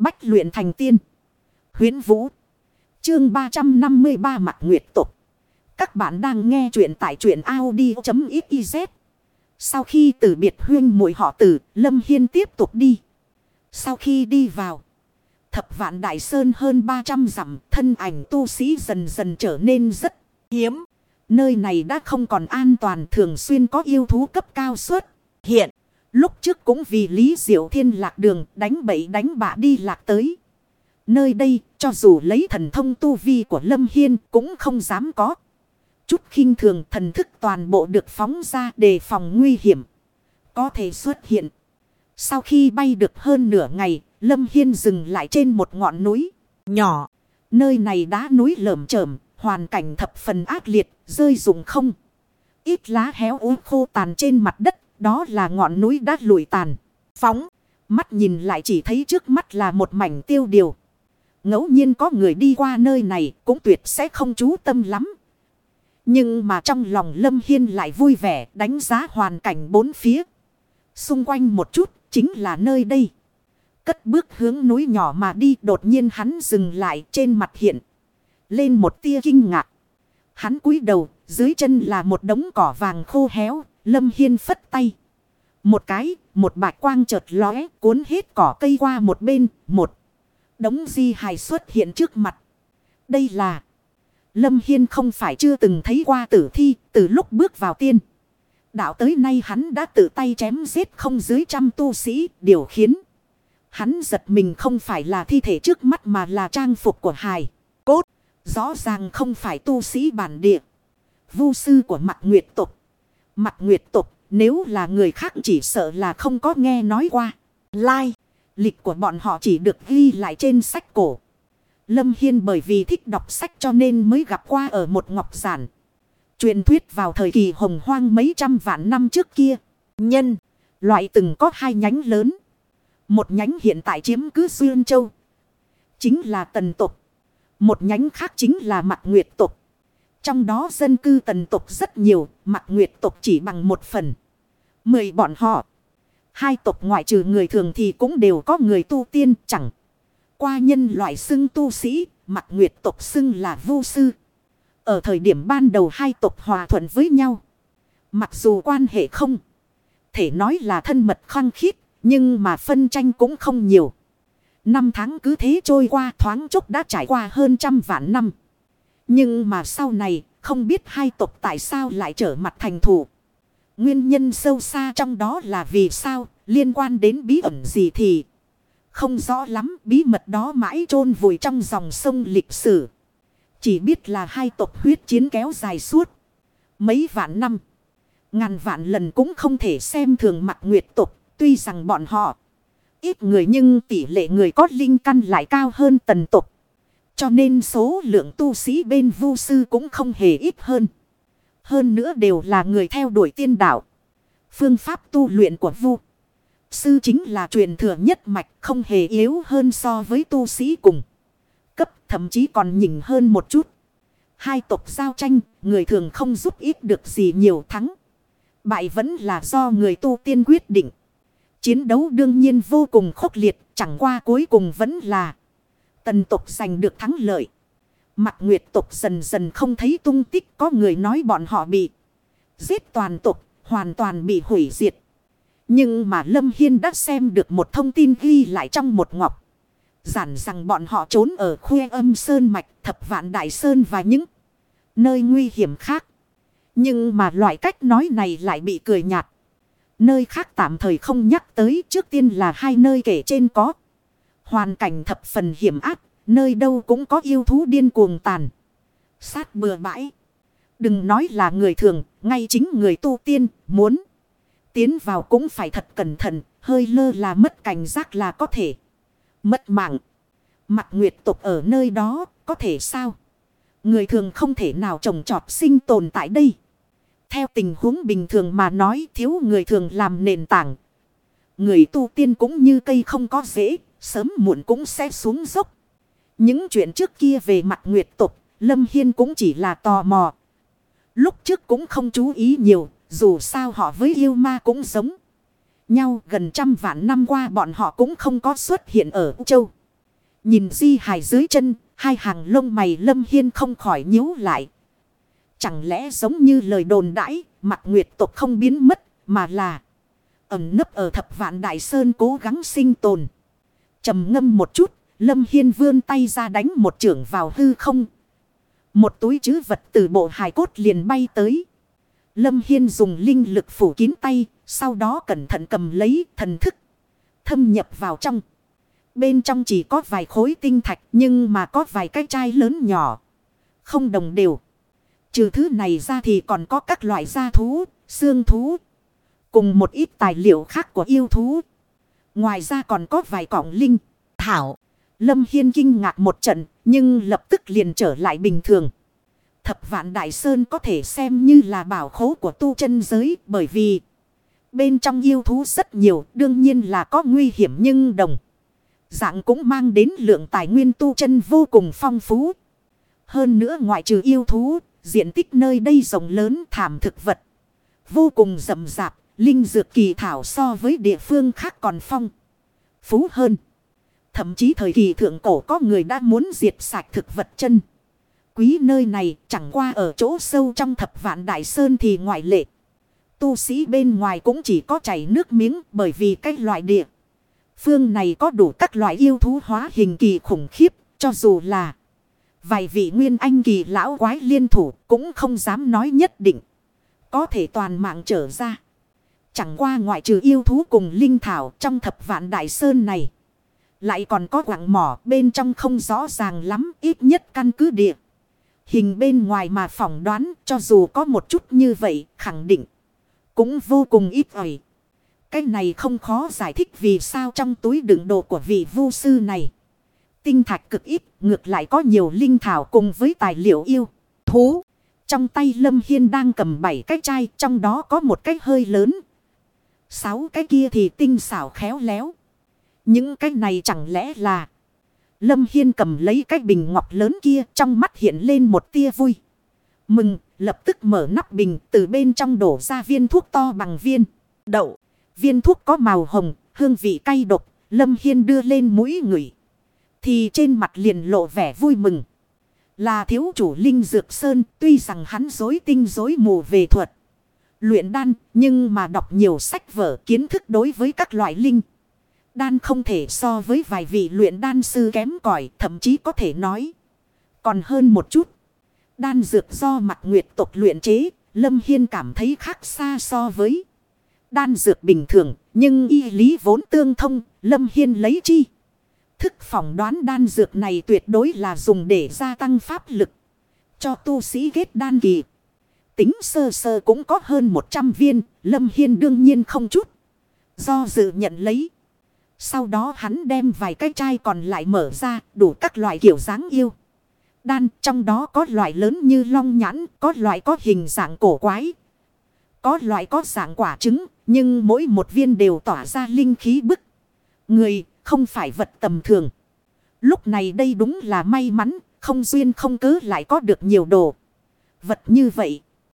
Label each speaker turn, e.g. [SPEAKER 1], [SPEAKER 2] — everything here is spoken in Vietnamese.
[SPEAKER 1] Bách luyện thành tiên. Huyến Vũ. Chương 353 Mặt Nguyệt Tục. Các bạn đang nghe truyện tại truyện Audi.xyz. Sau khi từ biệt huyên muội họ tử, Lâm Hiên tiếp tục đi. Sau khi đi vào. Thập vạn đại sơn hơn 300 dặm, thân ảnh tu sĩ dần dần trở nên rất hiếm. Nơi này đã không còn an toàn thường xuyên có yêu thú cấp cao suốt. Hiện, lúc trước cũng vì Lý Diệu Thiên lạc đường đánh bậy đánh bạ đi lạc tới. Nơi đây, cho dù lấy thần thông tu vi của Lâm Hiên cũng không dám có. Chút khinh thường thần thức toàn bộ được phóng ra đề phòng nguy hiểm. Có thể xuất hiện. Sau khi bay được hơn nửa ngày, Lâm Hiên dừng lại trên một ngọn núi nhỏ. Nơi này đá núi lởm chởm, hoàn cảnh thập phần ác liệt, rơi rụng không. Ít lá héo úi khô tàn trên mặt đất, đó là ngọn núi đã lùi tàn. Phóng, mắt nhìn lại chỉ thấy trước mắt là một mảnh tiêu điều. ngẫu nhiên có người đi qua nơi này cũng tuyệt sẽ không chú tâm lắm. Nhưng mà trong lòng Lâm Hiên lại vui vẻ đánh giá hoàn cảnh bốn phía. Xung quanh một chút chính là nơi đây. Cất bước hướng núi nhỏ mà đi đột nhiên hắn dừng lại trên mặt hiện. Lên một tia kinh ngạc. Hắn cúi đầu dưới chân là một đống cỏ vàng khô héo. Lâm Hiên phất tay. Một cái, một bạch quang chợt lóe cuốn hết cỏ cây qua một bên, một. Đống di hài xuất hiện trước mặt. Đây là... Lâm Hiên không phải chưa từng thấy qua tử thi từ lúc bước vào tiên. Đạo tới nay hắn đã tự tay chém giết không dưới trăm tu sĩ, điều khiến. Hắn giật mình không phải là thi thể trước mắt mà là trang phục của hài. Cốt, rõ ràng không phải tu sĩ bản địa. Vu sư của mặt nguyệt tục. Mặt nguyệt tục, nếu là người khác chỉ sợ là không có nghe nói qua. Lai, lịch của bọn họ chỉ được ghi lại trên sách cổ. Lâm Hiên bởi vì thích đọc sách cho nên mới gặp qua ở một ngọc giản. Truyền thuyết vào thời kỳ hồng hoang mấy trăm vạn năm trước kia. Nhân, loại từng có hai nhánh lớn. Một nhánh hiện tại chiếm cứ Xuyên Châu. Chính là tần tục. Một nhánh khác chính là mặt nguyệt tục. Trong đó dân cư tần tục rất nhiều, mặt nguyệt tục chỉ bằng một phần. Mười bọn họ. Hai tộc ngoại trừ người thường thì cũng đều có người tu tiên chẳng. Qua nhân loại xưng tu sĩ, mặt nguyệt tộc xưng là vô sư. Ở thời điểm ban đầu hai tộc hòa thuận với nhau. Mặc dù quan hệ không thể nói là thân mật khăng khít, nhưng mà phân tranh cũng không nhiều. Năm tháng cứ thế trôi qua thoáng chốc đã trải qua hơn trăm vạn năm. Nhưng mà sau này, không biết hai tộc tại sao lại trở mặt thành thủ. Nguyên nhân sâu xa trong đó là vì sao, liên quan đến bí ẩn gì thì không rõ lắm bí mật đó mãi chôn vùi trong dòng sông lịch sử. Chỉ biết là hai tộc huyết chiến kéo dài suốt. Mấy vạn năm. Ngàn vạn lần cũng không thể xem thường mặt nguyệt tộc. Tuy rằng bọn họ ít người nhưng tỷ lệ người có linh căn lại cao hơn tần tộc. Cho nên số lượng tu sĩ bên vu sư cũng không hề ít hơn. Hơn nữa đều là người theo đuổi tiên đạo. Phương pháp tu luyện của vu. Sư chính là truyền thừa nhất mạch không hề yếu hơn so với tu sĩ cùng. Cấp thậm chí còn nhỉnh hơn một chút. Hai tộc giao tranh, người thường không giúp ít được gì nhiều thắng. Bại vẫn là do người tu tiên quyết định. Chiến đấu đương nhiên vô cùng khốc liệt, chẳng qua cuối cùng vẫn là tần tộc giành được thắng lợi. Mặt nguyệt tộc dần dần không thấy tung tích có người nói bọn họ bị giết toàn tộc, hoàn toàn bị hủy diệt. Nhưng mà Lâm Hiên đã xem được một thông tin ghi lại trong một ngọc. Giản rằng bọn họ trốn ở khuê âm sơn mạch, thập vạn đại sơn và những nơi nguy hiểm khác. Nhưng mà loại cách nói này lại bị cười nhạt. Nơi khác tạm thời không nhắc tới trước tiên là hai nơi kể trên có. Hoàn cảnh thập phần hiểm ác, nơi đâu cũng có yêu thú điên cuồng tàn. Sát bừa bãi. Đừng nói là người thường, ngay chính người tu tiên, muốn. Tiến vào cũng phải thật cẩn thận, hơi lơ là mất cảnh giác là có thể. Mất mạng. Mặt nguyệt tục ở nơi đó, có thể sao? Người thường không thể nào trồng trọt sinh tồn tại đây. Theo tình huống bình thường mà nói thiếu người thường làm nền tảng. Người tu tiên cũng như cây không có dễ, sớm muộn cũng sẽ xuống dốc. Những chuyện trước kia về mặt nguyệt tục, Lâm Hiên cũng chỉ là tò mò. Lúc trước cũng không chú ý nhiều, dù sao họ với yêu ma cũng giống nhau gần trăm vạn năm qua bọn họ cũng không có xuất hiện ở Châu. Nhìn di hài dưới chân, hai hàng lông mày lâm hiên không khỏi nhíu lại. Chẳng lẽ giống như lời đồn đãi, mặt nguyệt tộc không biến mất, mà là ẩn nấp ở thập vạn đại sơn cố gắng sinh tồn trầm ngâm một chút, lâm hiên vươn tay ra đánh một trưởng vào hư không. Một túi chứ vật từ bộ hài cốt liền bay tới. Lâm Hiên dùng linh lực phủ kín tay, sau đó cẩn thận cầm lấy thần thức. Thâm nhập vào trong. Bên trong chỉ có vài khối tinh thạch nhưng mà có vài cái chai lớn nhỏ. Không đồng đều. Trừ thứ này ra thì còn có các loại da thú, xương thú. Cùng một ít tài liệu khác của yêu thú. Ngoài ra còn có vài cọng linh, thảo. Lâm Hiên kinh ngạc một trận nhưng lập tức liền trở lại bình thường. Thập vạn đại sơn có thể xem như là bảo khố của tu chân giới bởi vì bên trong yêu thú rất nhiều đương nhiên là có nguy hiểm nhưng đồng. Dạng cũng mang đến lượng tài nguyên tu chân vô cùng phong phú. Hơn nữa ngoại trừ yêu thú, diện tích nơi đây rộng lớn thảm thực vật. Vô cùng rậm rạp, linh dược kỳ thảo so với địa phương khác còn phong. Phú hơn. Thậm chí thời kỳ thượng cổ có người đã muốn diệt sạch thực vật chân. Quý nơi này chẳng qua ở chỗ sâu trong thập vạn đại sơn thì ngoại lệ. Tu sĩ bên ngoài cũng chỉ có chảy nước miếng bởi vì cái loại địa. Phương này có đủ các loại yêu thú hóa hình kỳ khủng khiếp, cho dù là vài vị nguyên anh kỳ lão quái liên thủ cũng không dám nói nhất định. Có thể toàn mạng trở ra. Chẳng qua ngoại trừ yêu thú cùng linh thảo trong thập vạn đại sơn này. Lại còn có quặng mỏ bên trong không rõ ràng lắm, ít nhất căn cứ địa. Hình bên ngoài mà phỏng đoán, cho dù có một chút như vậy, khẳng định. Cũng vô cùng ít ỏi. Cái này không khó giải thích vì sao trong túi đựng đồ của vị vu sư này. Tinh thạch cực ít, ngược lại có nhiều linh thảo cùng với tài liệu yêu. Thú. Trong tay Lâm Hiên đang cầm bảy cái chai, trong đó có một cái hơi lớn. Sáu cái kia thì tinh xảo khéo léo. Những cái này chẳng lẽ là... Lâm Hiên cầm lấy cái bình ngọc lớn kia trong mắt hiện lên một tia vui. Mừng, lập tức mở nắp bình từ bên trong đổ ra viên thuốc to bằng viên. Đậu, viên thuốc có màu hồng, hương vị cay độc, Lâm Hiên đưa lên mũi ngửi. Thì trên mặt liền lộ vẻ vui mừng. Là thiếu chủ Linh Dược Sơn, tuy rằng hắn dối tinh dối mù về thuật. Luyện đan, nhưng mà đọc nhiều sách vở kiến thức đối với các loại linh. Đan không thể so với vài vị luyện đan sư kém cỏi thậm chí có thể nói. Còn hơn một chút. Đan dược do mặt nguyệt tộc luyện chế, Lâm Hiên cảm thấy khác xa so với đan dược bình thường. Nhưng y lý vốn tương thông, Lâm Hiên lấy chi. Thức phỏng đoán đan dược này tuyệt đối là dùng để gia tăng pháp lực. Cho tu sĩ ghét đan kỳ. Tính sơ sơ cũng có hơn 100 viên, Lâm Hiên đương nhiên không chút. Do dự nhận lấy. Sau đó hắn đem vài cái chai còn lại mở ra đủ các loại kiểu dáng yêu. Đan trong đó có loại lớn như long nhãn, có loại có hình dạng cổ quái. Có loại có dạng quả trứng, nhưng mỗi một viên đều tỏa ra linh khí bức. Người không phải vật tầm thường. Lúc này đây đúng là may mắn, không duyên không cứ lại có được nhiều đồ. Vật như vậy.